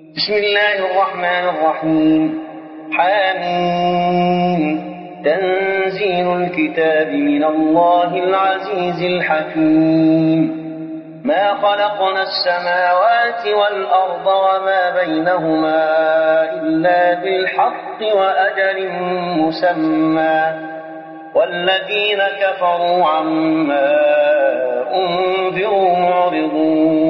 بسم الله الرحمن الرحيم. حامين تنزيل الكتاب من الله العزيز الحكيم. ما خلقنا السماوات والأرض وما بينهما إلا بالحق وأجل مسمى. والذين كفروا عما أنذروا معرضون.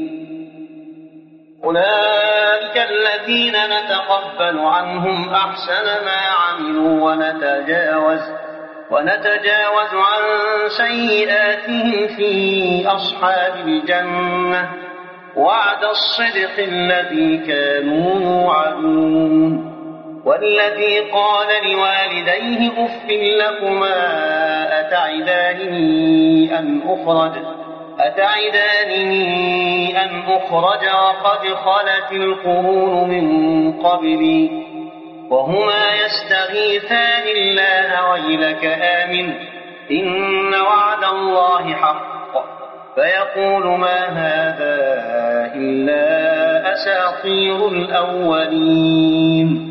أولئك الذين نتقبل عنهم أحسن ما عملوا ونتجاوز ونتجاوز عن سيئاتهم في أصحاب الجنة. وعد الصدق الذي كانوا يوعدون. والذي قال لوالديه أف لكما أتعدانني أن أخرج؟ أتعدانني أن أخرج وقد خلت القرون من قبلي وهما يستغيثان الله ويلك آمن إن وعد الله حق فيقول ما هذا إلا أساطير الأولين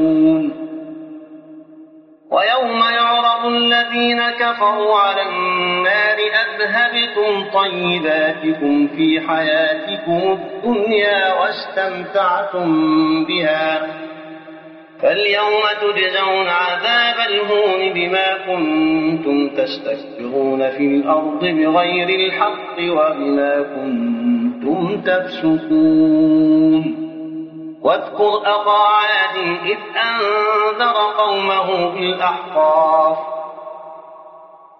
الذين كفروا على النار أذهبتم طيباتكم في حياتكم الدنيا واستمتعتم بها. فاليوم تجزون عذاب الهون بما كنتم تستكبرون في الأرض بغير الحق وبما كنتم تفسقون. واذكر أخا عاد إذ أنذر قومه بالأحقاف.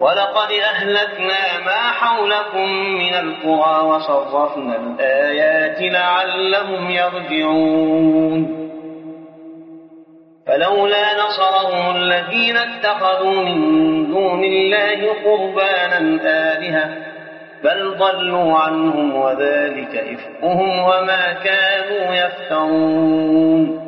ولقد أهلكنا ما حولكم من القرى وصرفنا الآيات لعلهم يرجعون. فلولا نصرهم الذين اتخذوا من دون الله قربانا آلهة بل ضلوا عنهم وذلك إفكهم وما كانوا يفترون.